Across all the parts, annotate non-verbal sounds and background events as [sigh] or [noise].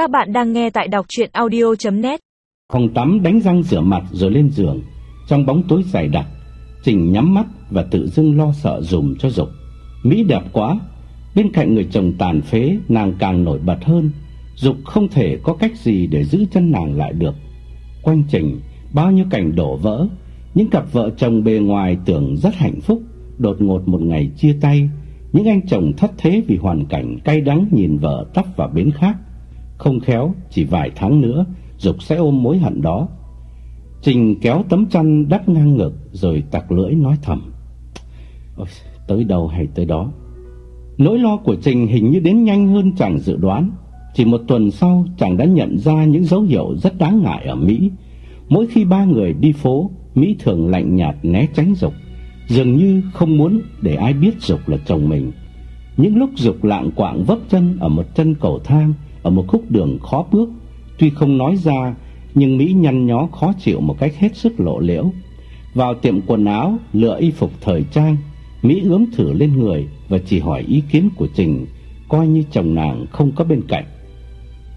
Các bạn đang nghe tại đọc chuyện audio.net Phòng tắm đánh răng rửa mặt rồi lên giường. Trong bóng tối dày đặc, Trình nhắm mắt và tự dưng lo sợ dùm cho Dục. Mỹ đẹp quá, Bên cạnh người chồng tàn phế, Nàng càng nổi bật hơn. Dục không thể có cách gì để giữ chân nàng lại được. Quanh Trình, Bao nhiêu cảnh đổ vỡ, Những cặp vợ chồng bề ngoài tưởng rất hạnh phúc, Đột ngột một ngày chia tay. Những anh chồng thất thế vì hoàn cảnh cay đắng nhìn vợ tóc vào bến khác. Không khéo chỉ vài tháng nữa Dục sẽ ôm mối hận đó. Trình kéo tấm chăn đắp ngang ngực Rồi tặc lưỡi nói thầm. Ôi, Tới đâu hay tới đó. Nỗi lo của Trình hình như đến nhanh hơn chàng dự đoán. Chỉ một tuần sau chàng đã nhận ra những dấu hiệu rất đáng ngại ở Mỹ. Mỗi khi ba người đi phố Mỹ thường lạnh nhạt né tránh Dục. Dường như không muốn để ai biết Dục là chồng mình. Những lúc Dục lạng quạng vấp chân Ở một chân cầu thang ở một khúc đường khó bước. Tuy không nói ra Nhưng Mỹ nhăn nhó khó chịu một cách hết sức lộ liễu. Vào tiệm quần áo Lựa y phục thời trang Mỹ ướm thử lên người Và chỉ hỏi ý kiến của Trình Coi như chồng nàng không có bên cạnh.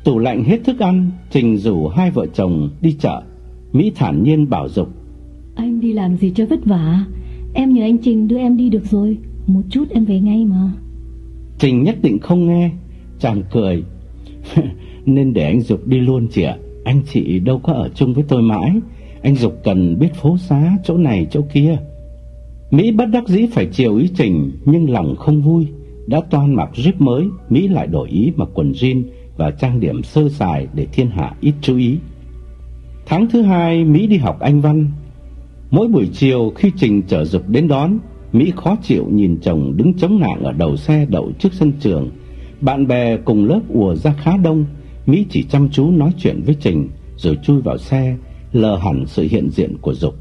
Tủ lạnh hết thức ăn Trình rủ hai vợ chồng đi chợ. Mỹ thản nhiên bảo Dục. Anh đi làm gì cho vất vả? Em nhờ anh Trình đưa em đi được rồi. Một chút em về ngay mà. Trình nhất định không nghe. Chàng cười. [laughs] Nên để anh Dục đi luôn chị ạ. Anh chị đâu có ở chung với tôi mãi. Anh Dục cần biết phố xá, Chỗ này, chỗ kia. Mỹ bất đắc dĩ phải chiều ý Trình, Nhưng lòng không vui. Đã toan mặc jeep mới, Mỹ lại đổi ý mặc quần jean Và trang điểm sơ sài để thiên hạ ít chú ý. Tháng thứ hai, Mỹ đi học Anh Văn. Mỗi buổi chiều khi Trình chở Dục đến đón, Mỹ khó chịu nhìn chồng đứng chống nạng ở đầu xe đậu trước sân trường. Bạn bè cùng lớp ùa ra khá đông. Mỹ chỉ chăm chú nói chuyện với Trình Rồi chui vào xe Lờ hẳn sự hiện diện của Dục.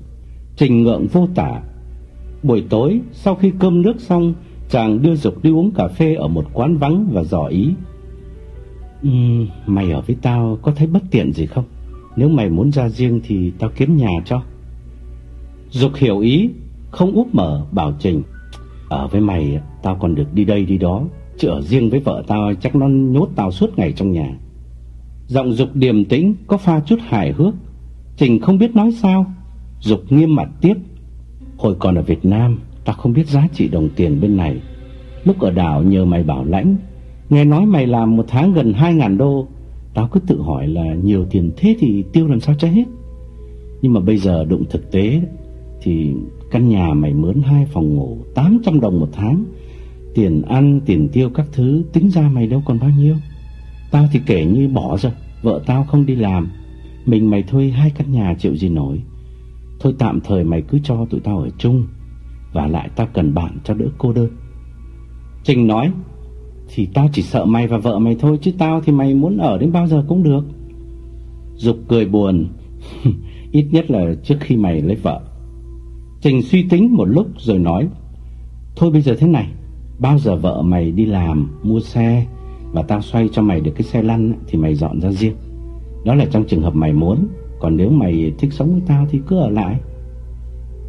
Trình ngượng vô tả Buổi tối sau khi cơm nước xong Chàng đưa Dục đi uống cà phê ở một quán vắng và dò ý. Uhm, Mày ở với tao có thấy bất tiện gì không? Nếu mày muốn ra riêng thì tao kiếm nhà cho. Dục hiểu ý Không úp mở bảo Trình Ở với mày tao còn được đi đây đi đó. Chứ ở riêng với vợ tao, chắc nó nhốt tao suốt ngày trong nhà. Giọng Dục điềm tĩnh, Có pha chút hài hước. Trình không biết nói sao. Dục nghiêm mặt tiếp. Hồi còn ở Việt Nam, Tao không biết giá trị đồng tiền bên này. Lúc ở đảo nhờ mày bảo lãnh. Nghe nói mày làm một tháng gần 2.000 đô. Tao cứ tự hỏi là nhiều tiền thế thì tiêu làm sao cho hết. Nhưng mà bây giờ đụng thực tế, Thì căn nhà mày mướn hai phòng ngủ 800 đồng một tháng Tiền ăn, tiền tiêu các thứ Tính ra mày đâu còn bao nhiêu. Tao thì kể như bỏ rồi Vợ tao không đi làm. Mình mày thuê hai căn nhà chịu gì nổi. Thôi tạm thời mày cứ cho tụi tao ở chung Và lại tao cần bạn cho đỡ cô đơn. Trình nói Thì tao chỉ sợ mày và vợ mày thôi Chứ tao thì mày muốn ở đến bao giờ cũng được. Dục cười buồn [laughs] Ít nhất là trước khi mày lấy vợ. Trình suy tính một lúc rồi nói Thôi bây giờ thế này Bao giờ vợ mày đi làm, Mua xe Và tao xoay cho mày được cái xe lăn Thì mày dọn ra riêng. Đó là trong trường hợp mày muốn, Còn nếu mày thích sống với tao thì cứ ở lại.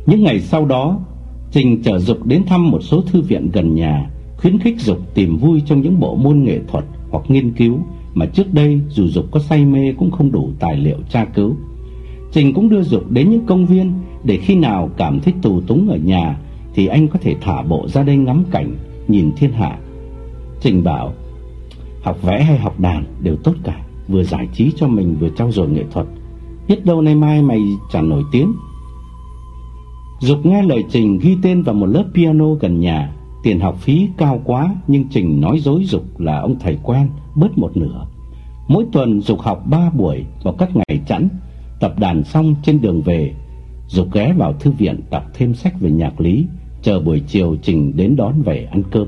Những ngày sau đó, Trình chở Dục đến thăm một số thư viện gần nhà, Khuyến khích Dục tìm vui trong những bộ môn nghệ thuật Hoặc nghiên cứu Mà trước đây dù Dục có say mê Cũng không đủ tài liệu tra cứu. Trình cũng đưa Dục đến những công viên Để khi nào cảm thấy tù túng ở nhà Thì anh có thể thả bộ ra đây ngắm cảnh Nhìn thiên hạ. Trình bảo, Học vẽ hay học đàn đều tốt cả, Vừa giải trí cho mình vừa trau dồi nghệ thuật. Biết đâu nay mai mày chẳng nổi tiếng. Dục nghe lời Trình ghi tên vào một lớp piano gần nhà. Tiền học phí cao quá, Nhưng Trình nói dối Dục là ông thầy quen, Bớt một nửa. Mỗi tuần Dục học 3 buổi vào các ngày chẵn. Tập đàn xong trên đường về, Dục ghé vào thư viện đọc thêm sách về nhạc lý. Chờ buổi chiều Trình đến đón về ăn cơm.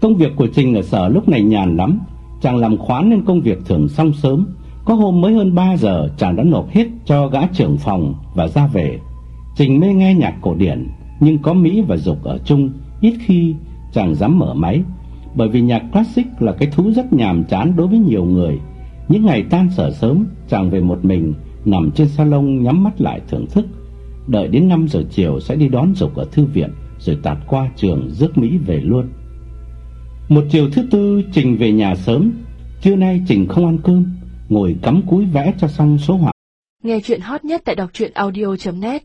Công việc của Trình ở sở lúc này nhàn lắm, Chàng làm khoán nên công việc thường xong sớm. Có hôm mới hơn 3 giờ, Chàng đã nộp hết cho gã trưởng phòng Và ra về. Trình mê nghe nhạc cổ điển, Nhưng có Mỹ và Dục ở chung, Ít khi chàng dám mở máy. Bởi vì nhạc classic là cái thú rất nhàm chán đối với nhiều người. Những ngày tan sở sớm, Chàng về một mình, Nằm trên salon nhắm mắt lại thưởng thức. Đợi đến 5 giờ chiều sẽ đi đón Dục ở thư viện Rồi tạt qua trường rước Mỹ về luôn. Một chiều thứ tư Trình về nhà sớm. Trưa nay Trình không ăn cơm, ngồi cắm cúi vẽ cho xong số họa. Nghe chuyện hot nhất tại đọc truyện audio.net